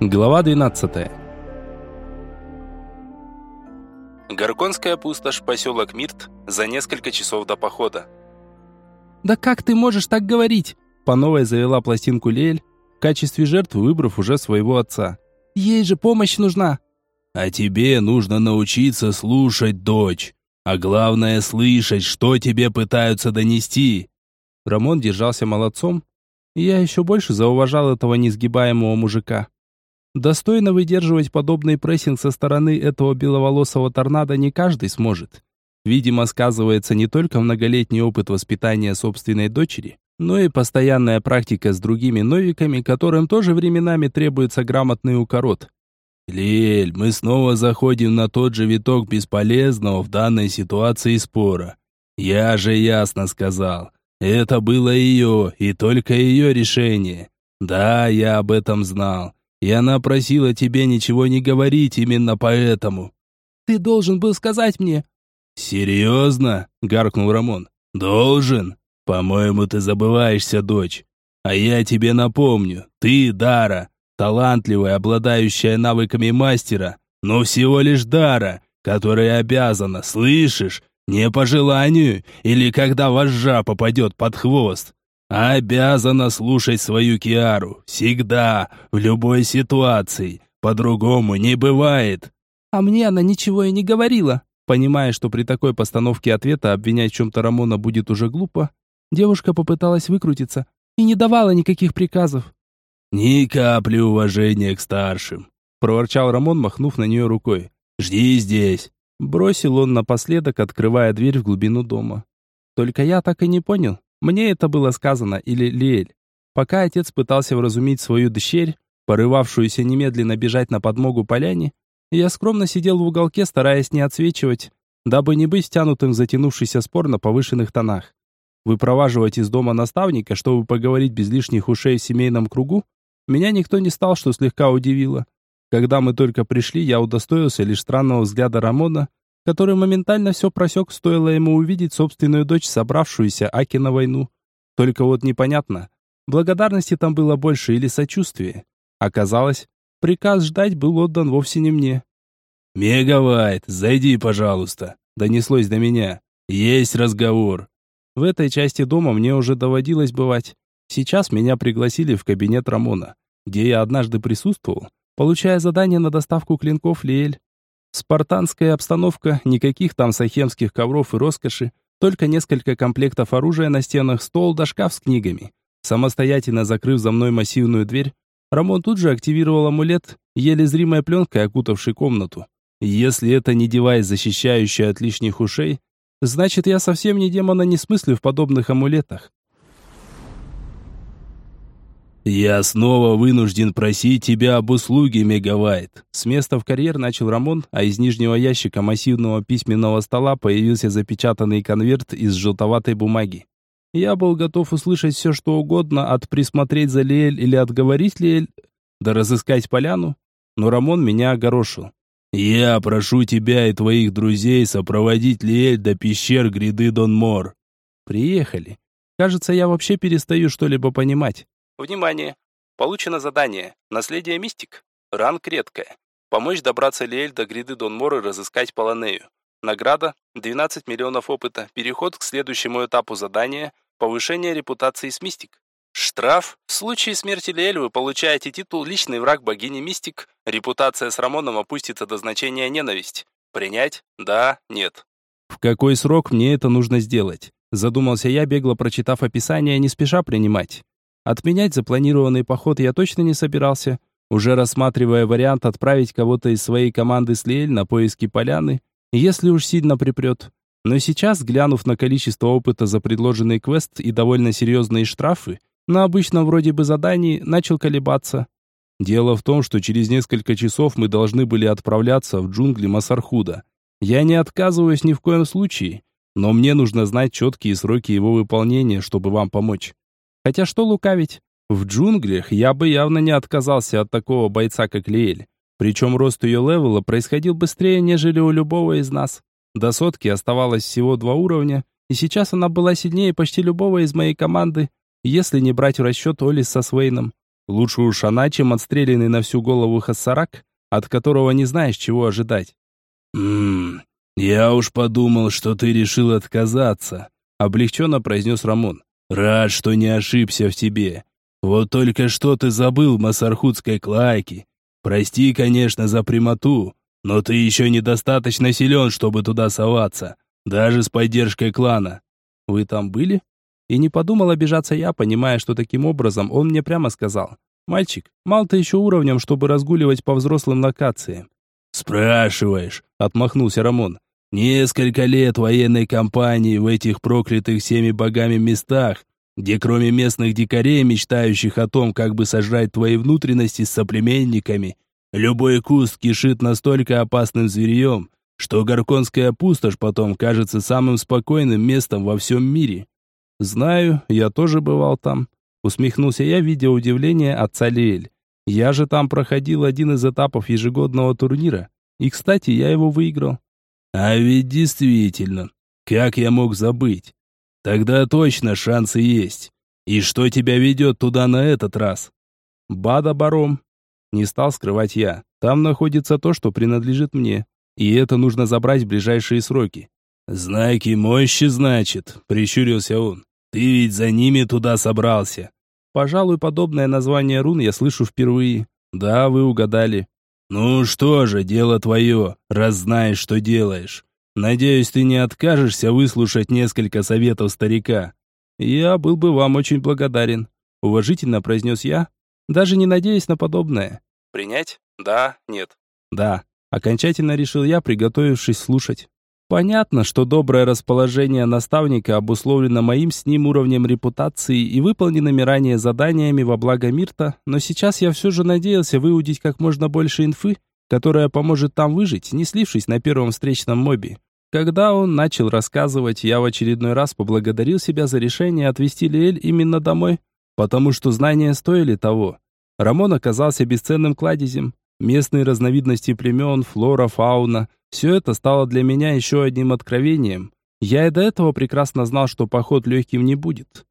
Глава 12. Горконская пустошь, поселок Мирт, за несколько часов до похода. «Да как ты можешь так говорить?» По новой завела пластинку Лель, в качестве жертвы выбрав уже своего отца. «Ей же помощь нужна!» «А тебе нужно научиться слушать, дочь, а главное слышать, что тебе пытаются донести!» Рамон держался молодцом, и я еще больше зауважал этого несгибаемого мужика. Достойно выдерживать подобный прессинг со стороны этого беловолосого торнадо не каждый сможет. Видимо, сказывается не только многолетний опыт воспитания собственной дочери, но и постоянная практика с другими новиками, которым тоже временами требуется грамотный укорот. «Лель, мы снова заходим на тот же виток бесполезного в данной ситуации спора. Я же ясно сказал, это было ее и только ее решение. Да, я об этом знал. И она просила тебе ничего не говорить именно поэтому. Ты должен был сказать мне. Серьезно? Гаркнул Рамон. Должен? По-моему, ты забываешься, дочь. А я тебе напомню. Ты, Дара, талантливая, обладающая навыками мастера, но всего лишь Дара, которая обязана, слышишь, не по желанию или когда вожжа попадет под хвост, Обязана слушать свою Киару. Всегда, в любой ситуации. По-другому не бывает. А мне она ничего и не говорила. Понимая, что при такой постановке ответа обвинять в чем-то Рамона будет уже глупо, девушка попыталась выкрутиться и не давала никаких приказов. «Ни капли уважения к старшим», — проворчал Рамон, махнув на нее рукой. «Жди здесь», — бросил он напоследок, открывая дверь в глубину дома. Только я так и не понял, мне это было сказано или Лиэль. Пока отец пытался вразумить свою дочерь, порывавшуюся немедленно бежать на подмогу поляне, я скромно сидел в уголке, стараясь не отсвечивать, дабы не быть втянутым в затянувшийся спор на повышенных тонах. Выпроваживать из дома наставника, чтобы поговорить без лишних ушей в семейном кругу, меня никто не стал, что слегка удивило. Когда мы только пришли, я удостоился лишь странного взгляда Рамона, который моментально все просек, стоило ему увидеть собственную дочь, собравшуюся Аки на войну. Только вот непонятно, благодарности там было больше или сочувствия. Оказалось, приказ ждать был отдан вовсе не мне. «Мегавайт, зайди, пожалуйста», — донеслось до меня. «Есть разговор». В этой части дома мне уже доводилось бывать. Сейчас меня пригласили в кабинет Рамона, где я однажды присутствовал, получая задание на доставку клинков Лиэль. Спартанская обстановка, никаких там сахемских ковров и роскоши, только несколько комплектов оружия на стенах, стол да шкаф с книгами. Самостоятельно закрыв за мной массивную дверь, Рамон тут же активировал амулет, еле зримой пленкой окутавший комнату. Если это не девайс, защищающий от лишних ушей, значит я совсем не демона не смыслю в подобных амулетах. «Я снова вынужден просить тебя об услуге, Мегавайт». С места в карьер начал Рамон, а из нижнего ящика массивного письменного стола появился запечатанный конверт из желтоватой бумаги. Я был готов услышать все, что угодно, от присмотреть за Лиэль или отговорить Лиэль, да разыскать поляну, но Рамон меня огорошил. «Я прошу тебя и твоих друзей сопроводить Лиэль до пещер гряды Донмор». «Приехали. Кажется, я вообще перестаю что-либо понимать. Внимание! Получено задание. Наследие мистик. Ранг редкая. Помочь добраться Лиэль до гряды Донмор и разыскать Полонею. Награда – 12 миллионов опыта. Переход к следующему этапу задания – повышение репутации с мистик. Штраф. В случае смерти Лиэль вы получаете титул «Личный враг богини Мистик». Репутация с Рамоном опустится до значения «Ненависть». Принять? Да, нет. В какой срок мне это нужно сделать? Задумался я, бегло прочитав описание, не спеша принимать. Отменять запланированный поход я точно не собирался, уже рассматривая вариант отправить кого-то из своей команды с Лиэль на поиски поляны, если уж сильно припрет. Но сейчас, глянув на количество опыта за предложенный квест и довольно серьезные штрафы, на обычном вроде бы задании, начал колебаться. Дело в том, что через несколько часов мы должны были отправляться в джунгли Масархуда. Я не отказываюсь ни в коем случае, но мне нужно знать четкие сроки его выполнения, чтобы вам помочь. Хотя что лукавить? В джунглях я бы явно не отказался от такого бойца, как Лиэль. Причем рост ее левела происходил быстрее, нежели у любого из нас. До сотки оставалось всего два уровня, и сейчас она была сильнее почти любого из моей команды, если не брать в расчет Олис со Свейном. Лучше уж она, чем отстрелянный на всю голову хассарак, от которого не знаешь, чего ожидать. «Ммм, я уж подумал, что ты решил отказаться», — облегченно произнес Рамон. «Рад, что не ошибся в тебе. Вот только что ты забыл в Масархутской клайке. Прости, конечно, за прямоту, но ты еще недостаточно силен, чтобы туда соваться, даже с поддержкой клана». «Вы там были?» И не подумал обижаться я, понимая, что таким образом он мне прямо сказал. «Мальчик, мал ты еще уровнем, чтобы разгуливать по взрослым локациям». «Спрашиваешь», — отмахнулся Рамон. «Несколько лет военной кампании в этих проклятых всеми богами местах, где кроме местных дикарей, мечтающих о том, как бы сожрать твои внутренности с соплеменниками, любой куст кишит настолько опасным зверьем, что Горконская пустошь потом кажется самым спокойным местом во всем мире». «Знаю, я тоже бывал там», — усмехнулся я, видя удивление отца Лиэль. «Я же там проходил один из этапов ежегодного турнира, и, кстати, я его выиграл». «А ведь действительно, как я мог забыть? Тогда точно шансы есть. И что тебя ведет туда на этот раз?» «Бада-баром». Не стал скрывать я. «Там находится то, что принадлежит мне, и это нужно забрать в ближайшие сроки». «Знаки мощи, значит», — прищурился он. Ты ведь за ними туда собрался. Пожалуй, подобное название рун я слышу впервые. Да, вы угадали. Ну что же, дело твое, раз знаешь, что делаешь. Надеюсь, ты не откажешься выслушать несколько советов старика. Я был бы вам очень благодарен, уважительно произнес я, даже не надеясь на подобное. Принять? Да, нет. Да, окончательно решил я, приготовившись слушать. Понятно, что доброе расположение наставника обусловлено моим с ним уровнем репутации и выполненными ранее заданиями во благо Мирта, но сейчас я все же надеялся выудить как можно больше инфы, которая поможет там выжить, не слившись на первом встречном мобе. Когда он начал рассказывать, я в очередной раз поблагодарил себя за решение отвезти Лиэль именно домой, потому что знания стоили того. Рамон оказался бесценным кладезем. Местные разновидности племен, флора, фауна, все это стало для меня еще одним откровением. Я и до этого прекрасно знал, что поход легким не будет.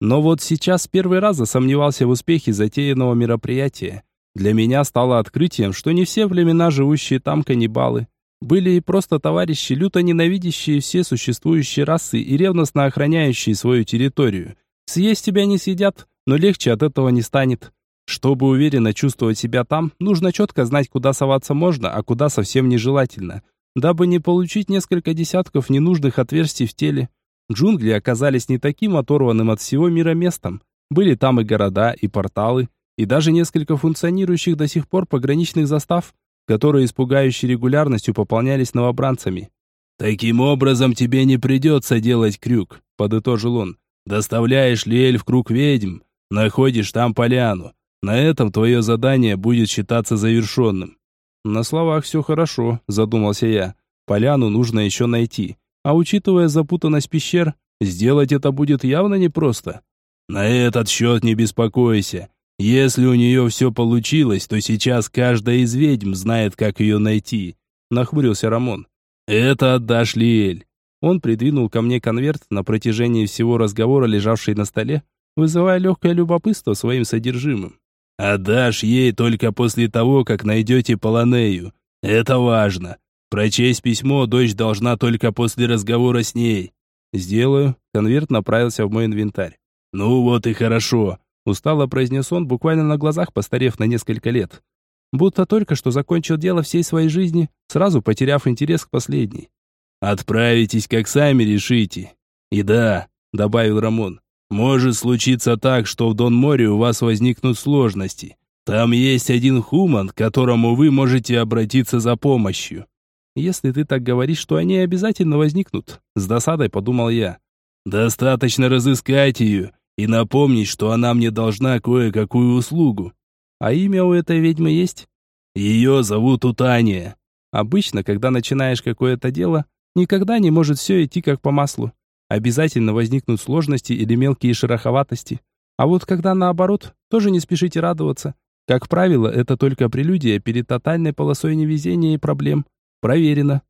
Но вот сейчас первый раз засомневался в успехе затеянного мероприятия. Для меня стало открытием, что не все племена, живущие там, каннибалы. Были и просто товарищи, люто ненавидящие все существующие расы и ревностно охраняющие свою территорию. Съесть тебя не съедят, но легче от этого не станет. Чтобы уверенно чувствовать себя там, нужно четко знать, куда соваться можно, а куда совсем нежелательно, дабы не получить несколько десятков ненужных отверстий в теле. Джунгли оказались не таким оторванным от всего мира местом. Были там и города, и порталы, и даже несколько функционирующих до сих пор пограничных застав, которые с пугающей регулярностью пополнялись новобранцами. «Таким образом тебе не придется делать крюк», — подытожил он. «Доставляешь Лиэль в круг ведьм, находишь там поляну, на этом твое задание будет считаться завершенным». «На словах все хорошо», – задумался я. «Поляну нужно еще найти. А учитывая запутанность пещер, сделать это будет явно непросто». «На этот счет не беспокойся. Если у нее все получилось, то сейчас каждая из ведьм знает, как ее найти», – нахмурился Рамон. «Это отдашь Лиэль». Он придвинул ко мне конверт на протяжении всего разговора, лежавший на столе, вызывая легкое любопытство своим содержимым. Отдашь ей только после того, как найдете Полонею. Это важно. Прочесть письмо дочь должна только после разговора с ней. Сделаю. Конверт направился в мой инвентарь. Ну вот и хорошо. Устало произнес он, буквально на глазах постарев на несколько лет. Будто только что закончил дело всей своей жизни, сразу потеряв интерес к последней. «Отправитесь, как сами решите». «И да», — добавил Рамон, может случиться так, что в Донморе у вас возникнут сложности. Там есть один хуман, к которому вы можете обратиться за помощью. Если ты так говоришь, что они обязательно возникнут, с досадой подумал я. Достаточно разыскать ее и напомнить, что она мне должна кое-какую услугу. А имя у этой ведьмы есть? Ее зовут Утания. Обычно, когда начинаешь какое-то дело, никогда не может все идти как по маслу. Обязательно возникнут сложности или мелкие шероховатости. А вот когда наоборот, тоже не спешите радоваться. Как правило, это только прелюдия перед тотальной полосой невезения и проблем. Проверено.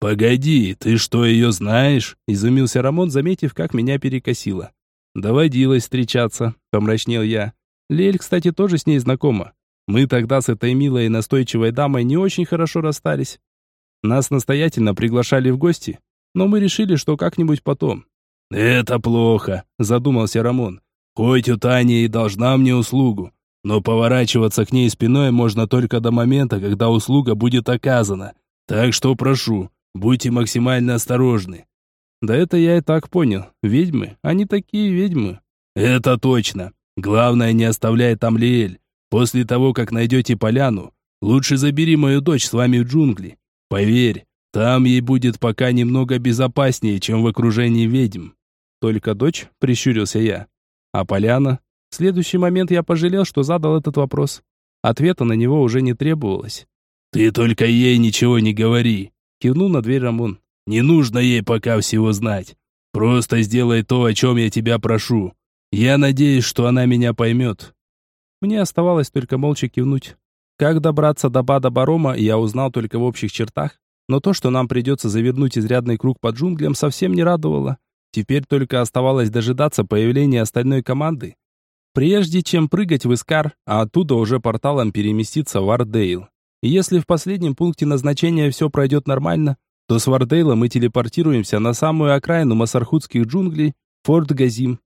«Погоди, ты что, ее знаешь?» – изумился Рамон, заметив, как меня перекосило. «Доводилось встречаться», – помрачнел я. Лель, кстати, тоже с ней знакома. Мы тогда с этой милой и настойчивой дамой не очень хорошо расстались. Нас настоятельно приглашали в гости, но мы решили, что как-нибудь потом. «Это плохо», — задумался Рамон. «Хоть у Тани и должна мне услугу, но поворачиваться к ней спиной можно только до момента, когда услуга будет оказана. Так что прошу, будьте максимально осторожны». «Да это я и так понял. Ведьмы, они такие ведьмы». «Это точно. Главное, не оставляй там Лиэль. После того, как найдете поляну, лучше забери мою дочь с вами в джунгли. Поверь, там ей будет пока немного безопаснее, чем в окружении ведьм». «Только дочь?» – прищурился я. «А поляна?» В следующий момент я пожалел, что задал этот вопрос. Ответа на него уже не требовалось. «Ты только ей ничего не говори», – кивнул на дверь Рамон. «Не нужно ей пока всего знать. Просто сделай то, о чем я тебя прошу. Я надеюсь, что она меня поймет». Мне оставалось только молча кивнуть. Как добраться до Бада Барома, я узнал только в общих чертах, но то, что нам придется завернуть изрядный круг по джунглям, совсем не радовало. Теперь только оставалось дожидаться появления остальной команды, прежде чем прыгать в Искар, а оттуда уже порталом переместиться в Ардейл. И если в последнем пункте назначения все пройдет нормально, то с Ардейла мы телепортируемся на самую окраину масархутских джунглей, Форт Газим.